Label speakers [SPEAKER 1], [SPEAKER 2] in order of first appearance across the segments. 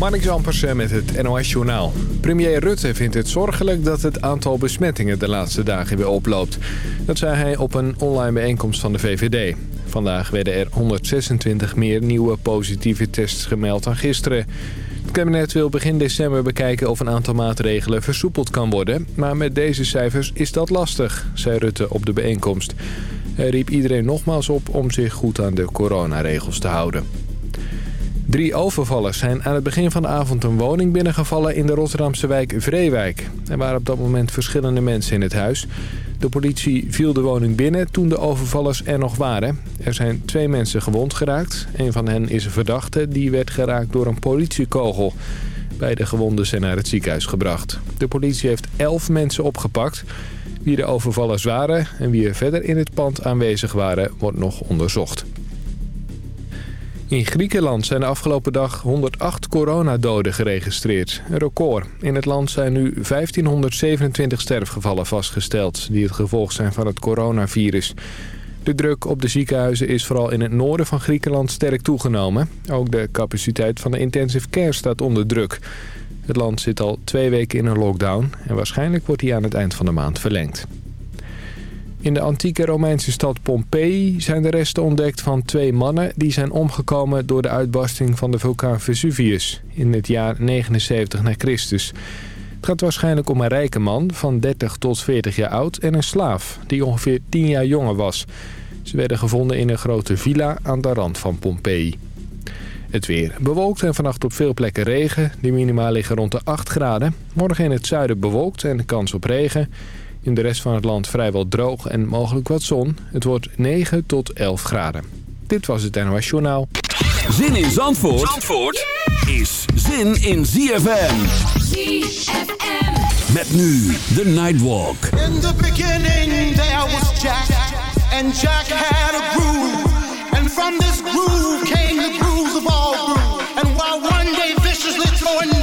[SPEAKER 1] Mark Zampersen met het NOS-journaal. Premier Rutte vindt het zorgelijk dat het aantal besmettingen de laatste dagen weer oploopt. Dat zei hij op een online bijeenkomst van de VVD. Vandaag werden er 126 meer nieuwe positieve tests gemeld dan gisteren. Het kabinet wil begin december bekijken of een aantal maatregelen versoepeld kan worden. Maar met deze cijfers is dat lastig, zei Rutte op de bijeenkomst. Hij riep iedereen nogmaals op om zich goed aan de coronaregels te houden. Drie overvallers zijn aan het begin van de avond een woning binnengevallen in de Rotterdamse wijk Vreewijk. Er waren op dat moment verschillende mensen in het huis. De politie viel de woning binnen toen de overvallers er nog waren. Er zijn twee mensen gewond geraakt. Een van hen is een verdachte, die werd geraakt door een politiekogel. Beide gewonden zijn naar het ziekenhuis gebracht. De politie heeft elf mensen opgepakt. Wie de overvallers waren en wie er verder in het pand aanwezig waren, wordt nog onderzocht. In Griekenland zijn de afgelopen dag 108 coronadoden geregistreerd. Een record. In het land zijn nu 1527 sterfgevallen vastgesteld... die het gevolg zijn van het coronavirus. De druk op de ziekenhuizen is vooral in het noorden van Griekenland sterk toegenomen. Ook de capaciteit van de intensive care staat onder druk. Het land zit al twee weken in een lockdown... en waarschijnlijk wordt die aan het eind van de maand verlengd. In de antieke Romeinse stad Pompeii zijn de resten ontdekt van twee mannen... die zijn omgekomen door de uitbarsting van de vulkaan Vesuvius in het jaar 79 na Christus. Het gaat waarschijnlijk om een rijke man van 30 tot 40 jaar oud en een slaaf die ongeveer 10 jaar jonger was. Ze werden gevonden in een grote villa aan de rand van Pompeii. Het weer bewolkt en vannacht op veel plekken regen. De minima liggen rond de 8 graden. Morgen in het zuiden bewolkt en kans op regen... In de rest van het land vrijwel droog en mogelijk wat zon. Het wordt 9 tot 11 graden. Dit was het NOS Journaal.
[SPEAKER 2] Zin in Zandvoort, Zandvoort is zin in ZFM. ZFM. Met nu de Nightwalk.
[SPEAKER 3] In the beginning there was Jack. And Jack had a groove. And from this groove came the grooves of all grooves. And while one day viciously throwing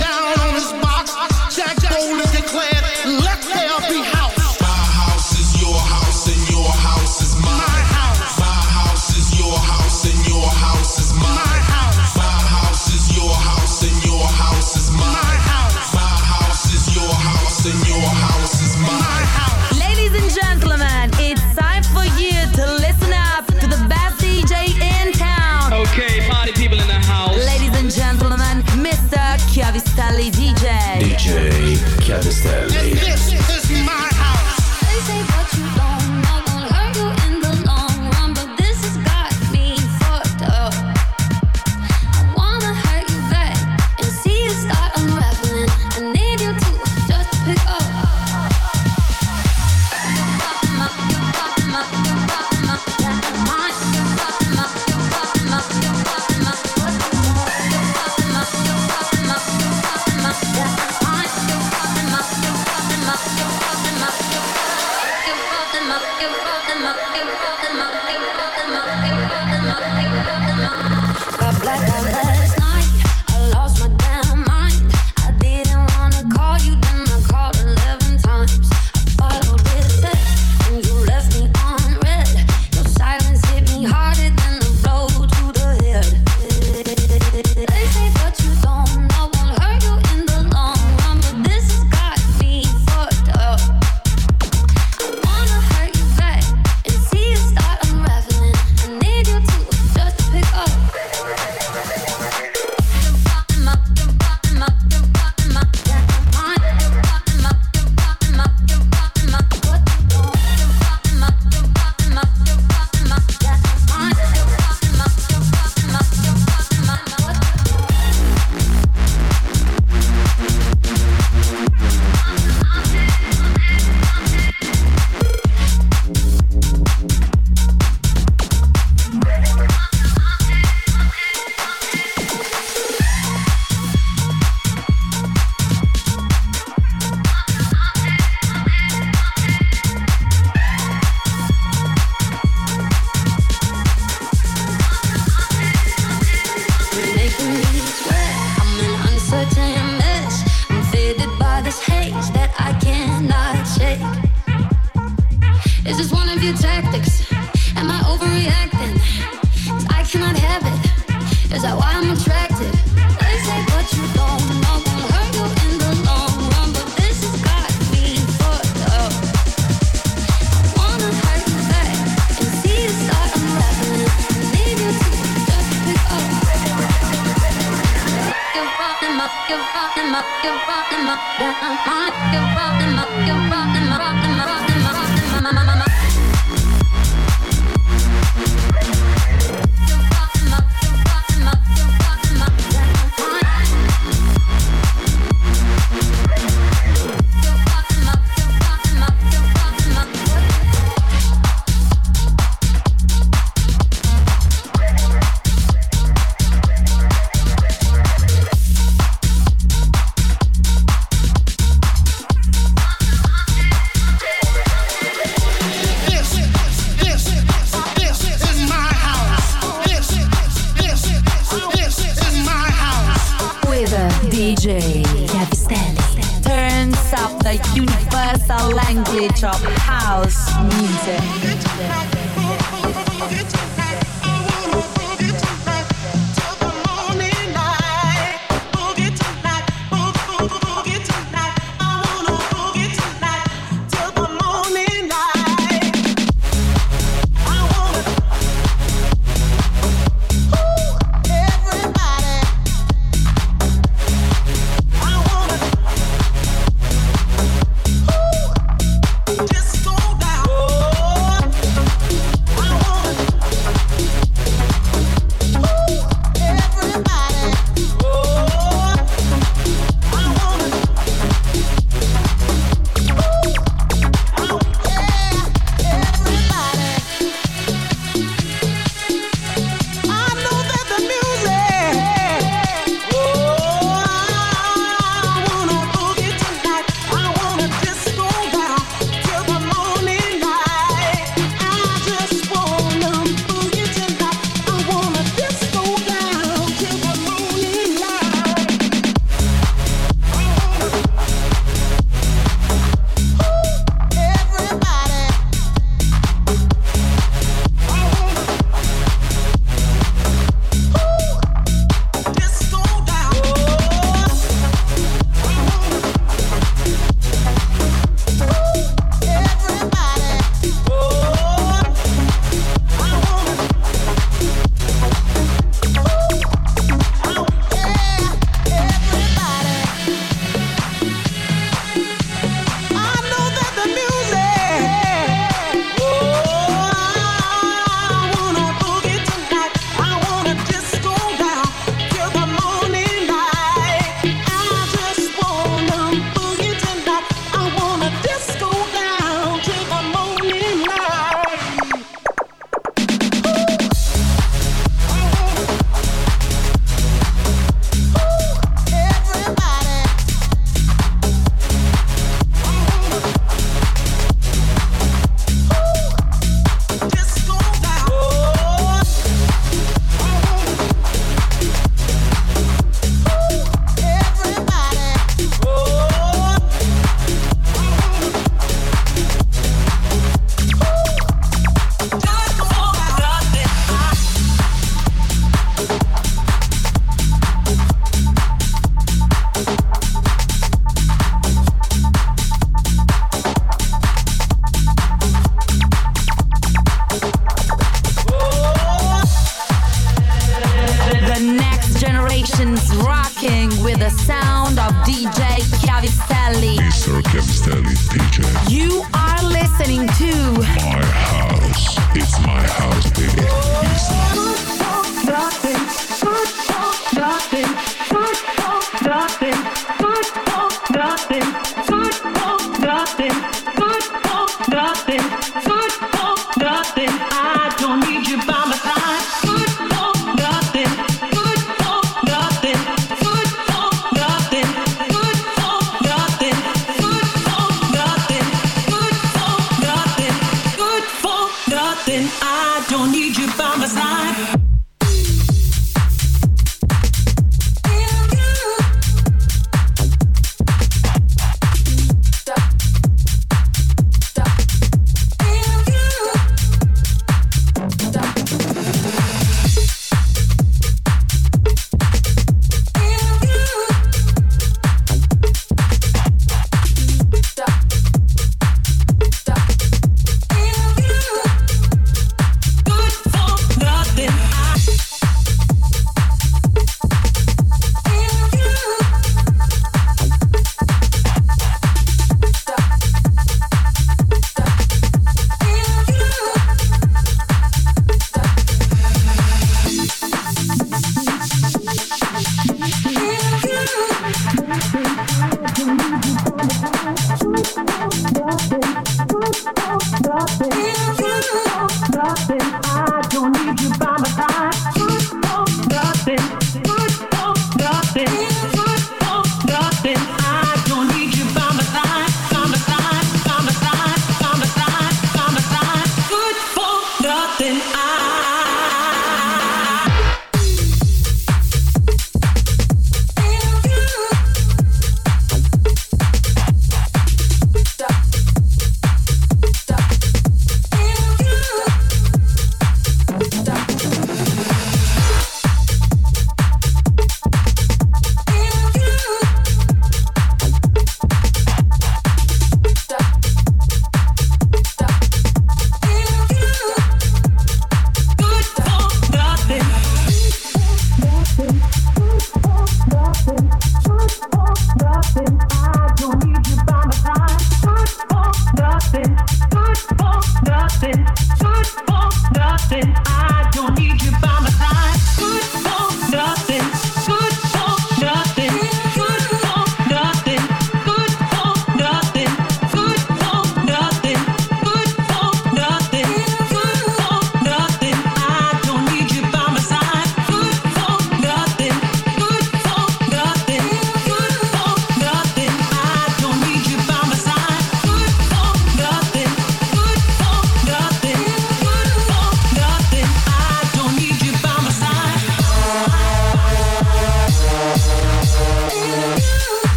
[SPEAKER 2] nothing.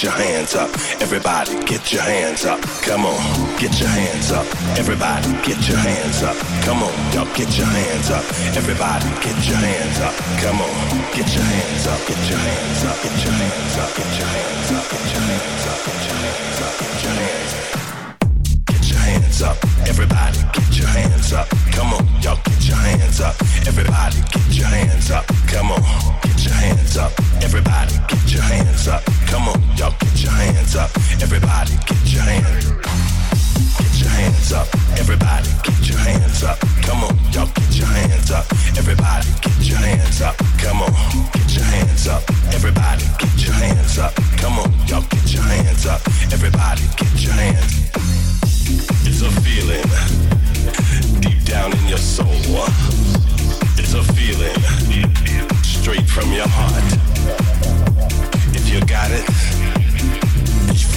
[SPEAKER 4] Get your hands up. Everybody, get your hands up. Come on, get your hands up. Everybody, get your hands up. Come on, y'all get your hands up. Everybody, get your hands up. Come on, get your hands up. Get your hands up. Get your hands up. Get your hands up. Get your hands up. Get your hands up. Get your hands up. Up. Everybody, get your hands up. Come on, y'all get your hands up. Everybody, get your hands up. Come on, get your hands up. Everybody, get your hands up. Come on, y'all get your hands up. Everybody, get your hands. Get your hands up. Everybody, get your hands up. Come on, y'all get your hands up. Everybody, get your hands up. Come on, get your hands up. Everybody, get your hands up. Come on, y'all get your hands up. Everybody, get your hands. It's a feeling deep down in your soul. It's a feeling straight from your heart. If you got it,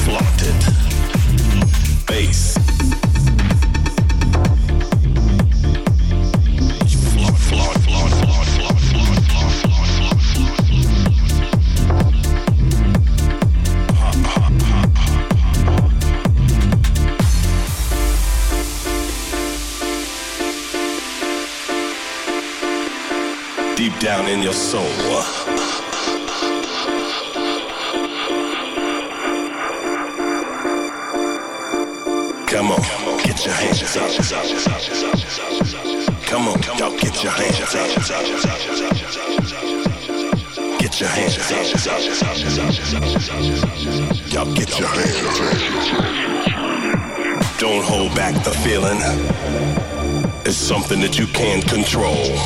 [SPEAKER 4] flaunt it. Bass. Down in your soul. Come on, get your hands up. Come on, y'all get your hands up. Get your hands up. Y'all get your hands up. Don't hold back the feeling. It's something that you can't control.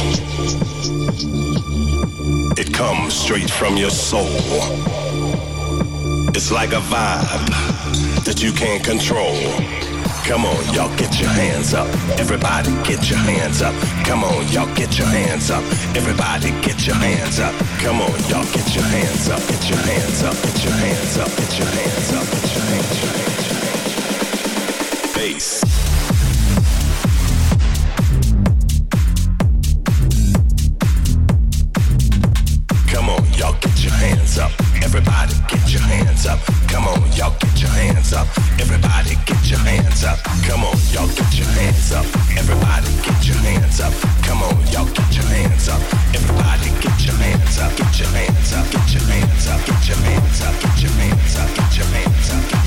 [SPEAKER 4] It comes straight from your soul. It's like a vibe that you can't control. Come on, y'all get your hands up. Everybody get your hands up. Come on, y'all get your hands up. Everybody get your hands up. Come on, y'all get your hands up. Get your hands up. Get your hands up. Get your hands up. Get your hands up. Bass.
[SPEAKER 5] Everybody get your
[SPEAKER 6] hands up. Come on, y'all get your hands up. Everybody get your hands up. Come on, y'all get your hands up. Everybody get your hands up. Come on, y'all get your hands up. Everybody get your hands up. Get your hands up. Get your hands up. Get your hands up. Get your hands up. Get your hands up. Get
[SPEAKER 7] your hands up.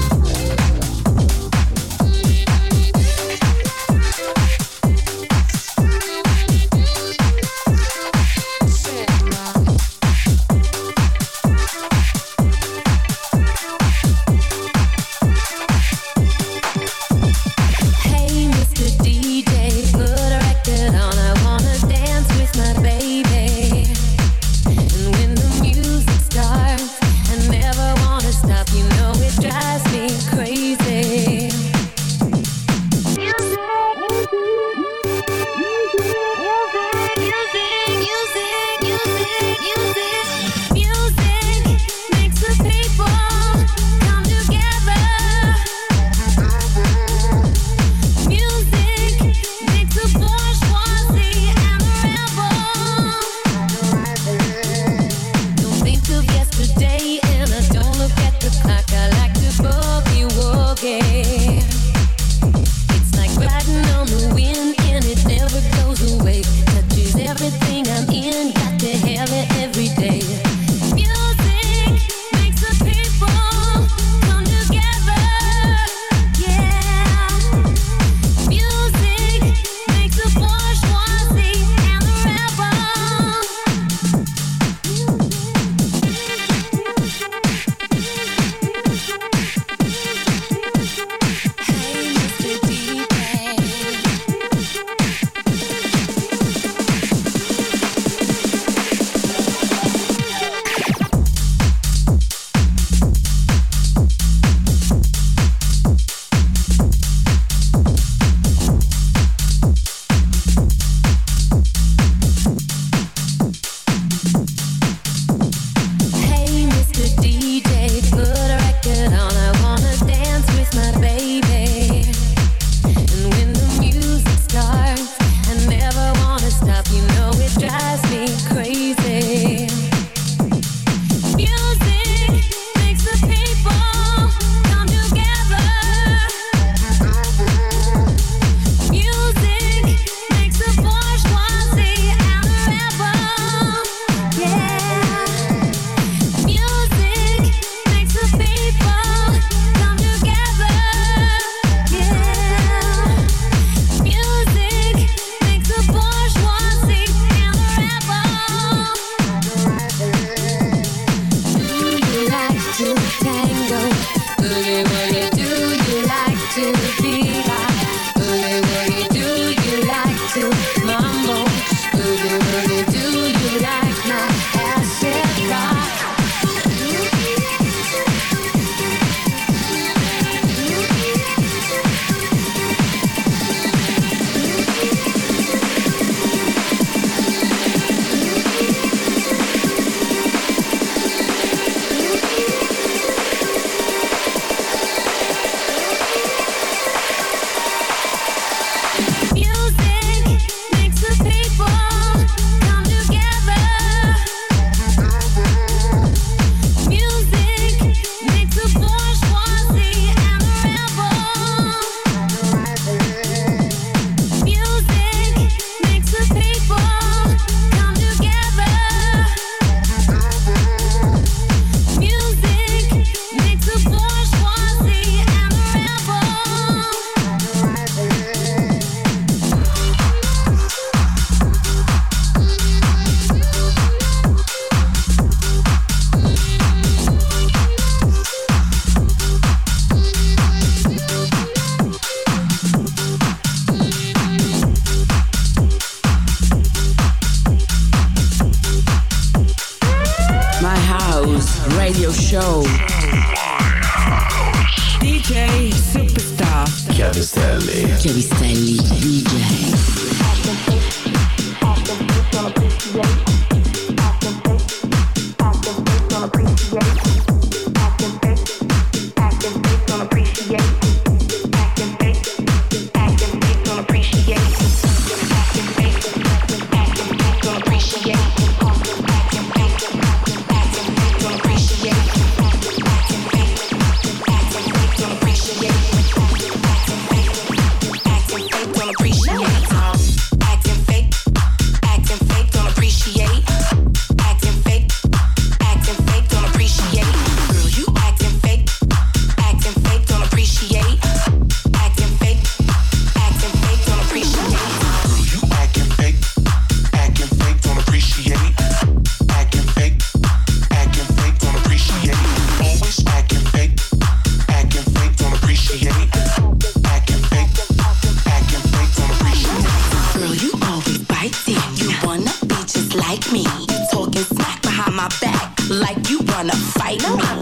[SPEAKER 8] like me. You talking smack behind my back like you wanna fight no. me.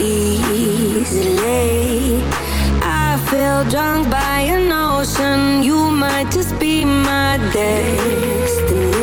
[SPEAKER 8] easily. I feel drunk by an ocean. You might just be my destiny.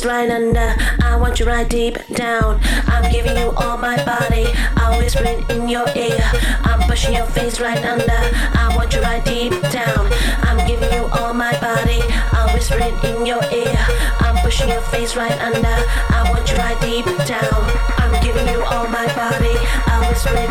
[SPEAKER 8] is right under. I want you right deep down. I'm giving you all my body. I'm whispering in your ear. I'm pushing your face right under. I want you right deep down. I'm giving you all my body. I'm whispering in your ear. I'm pushing your face right under. I want you right deep down. I'm giving you all my body. I'm
[SPEAKER 2] whispering